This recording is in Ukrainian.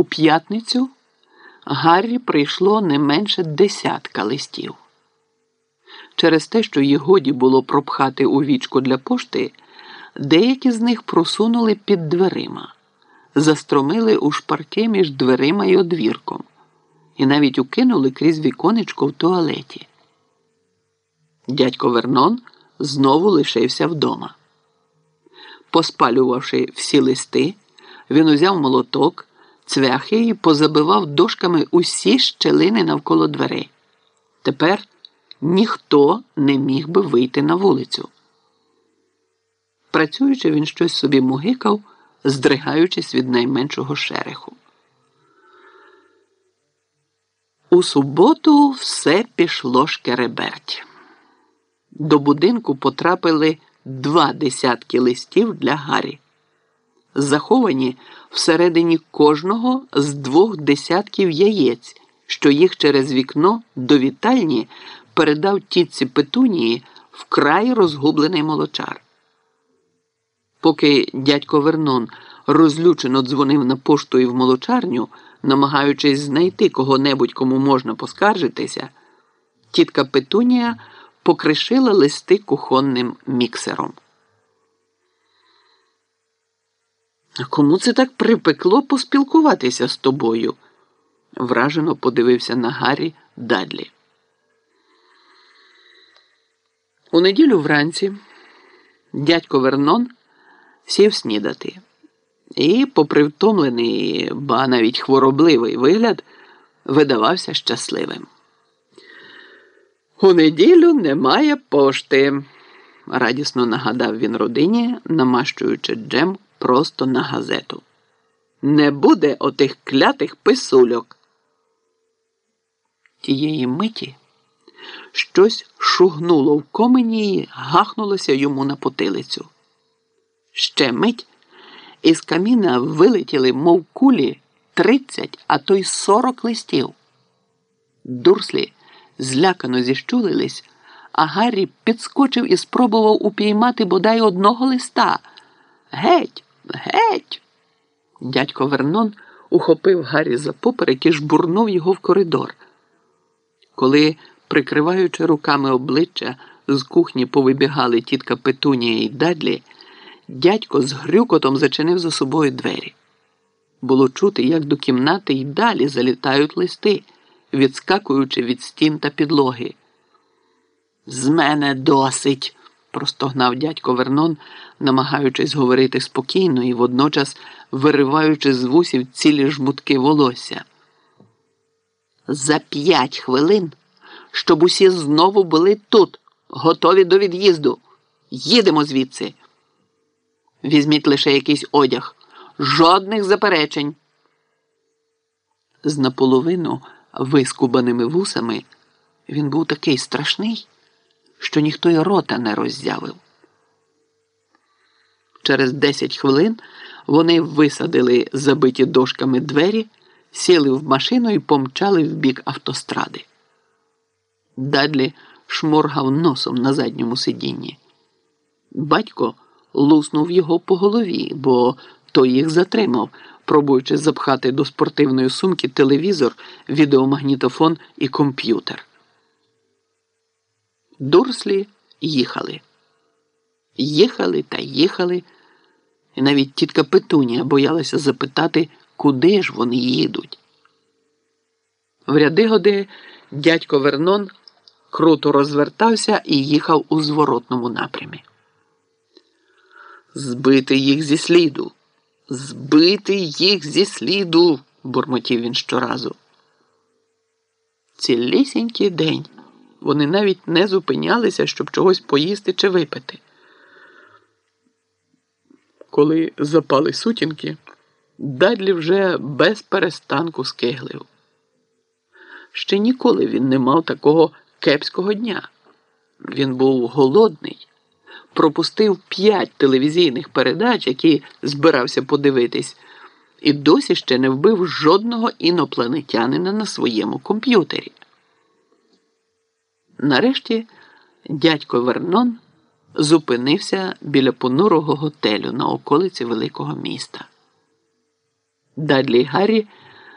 У п'ятницю Гаррі прийшло не менше десятка листів. Через те, що їх годі було пропхати у вічку для пошти, деякі з них просунули під дверима, застромили у шпарки між дверима і одвірком і навіть укинули крізь віконечко в туалеті. Дядько Вернон знову лишився вдома. Поспалювавши всі листи, він узяв молоток, цвяхи і позабивав дошками усі щелини навколо дверей. Тепер ніхто не міг би вийти на вулицю. Працюючи, він щось собі мугикав, здригаючись від найменшого шереху. У суботу все пішло шкереберть. До будинку потрапили два десятки листів для Гаррі, заховані всередині кожного з двох десятків яєць, що їх через вікно до вітальні передав тітці Петунії вкрай розгублений молочар. Поки дядько Вернон розлючено дзвонив на пошту і в молочарню, намагаючись знайти кого-небудь, кому можна поскаржитися, тітка Петунія покришила листи кухонним міксером. А кому це так припекло поспілкуватися з тобою? вражено подивився на Гаррі Дадлі. У неділю вранці дядько Вернон сів снідати і, попри втомлений, ба навіть хворобливий вигляд, видавався щасливим. У неділю немає пошти, радісно нагадав він родині, намащуючи джем просто на газету. Не буде отих клятих писульок. Тієї миті щось шугнуло в комені і гахнулося йому на потилицю. Ще мить із каміна вилетіли, мов кулі, тридцять, а то й сорок листів. Дурслі злякано зіщулились, а Гаррі підскочив і спробував упіймати бодай одного листа. Геть, геть. Дядько Вернон ухопив Гаррі за поперек і жбурнув його в коридор. Коли, прикриваючи руками обличчя, з кухні повибігали тітка Петунія і Дадлі, дядько з грюкотом зачинив за собою двері. Було чути, як до кімнати й далі залітають листи, відскакуючи від стін та підлоги. З мене досить, простогнав дядько Вернон, намагаючись говорити спокійно і водночас вириваючи з вусів цілі жмутки волосся. За п'ять хвилин, щоб усі знову були тут, готові до від'їзду. Їдемо звідси. Візьміть лише якийсь одяг, жодних заперечень. З наполовину вискубаними вусами він був такий страшний, що ніхто й рота не роззявив. Через десять хвилин вони висадили забиті дошками двері, сіли в машину і помчали в бік автостради. Дадлі шморгав носом на задньому сидінні. Батько луснув його по голові, бо той їх затримав, пробуючи запхати до спортивної сумки телевізор, відеомагнітофон і комп'ютер. Дурслі їхали. Їхали та їхали, і навіть тітка Петунія боялася запитати, куди ж вони їдуть. В ряди годи дядько Вернон круто розвертався і їхав у зворотному напрямі. Збити їх зі сліду, збити їх зі сліду, бурмотів він щоразу. Цілісінький день вони навіть не зупинялися, щоб чогось поїсти чи випити. Коли запали сутінки, Дадлі вже без перестанку скиглив. Ще ніколи він не мав такого кепського дня. Він був голодний пропустив п'ять телевізійних передач, які збирався подивитись, і досі ще не вбив жодного інопланетянина на своєму комп'ютері. Нарешті дядько Вернон зупинився біля понурого готелю на околиці великого міста. Дадлі Гаррі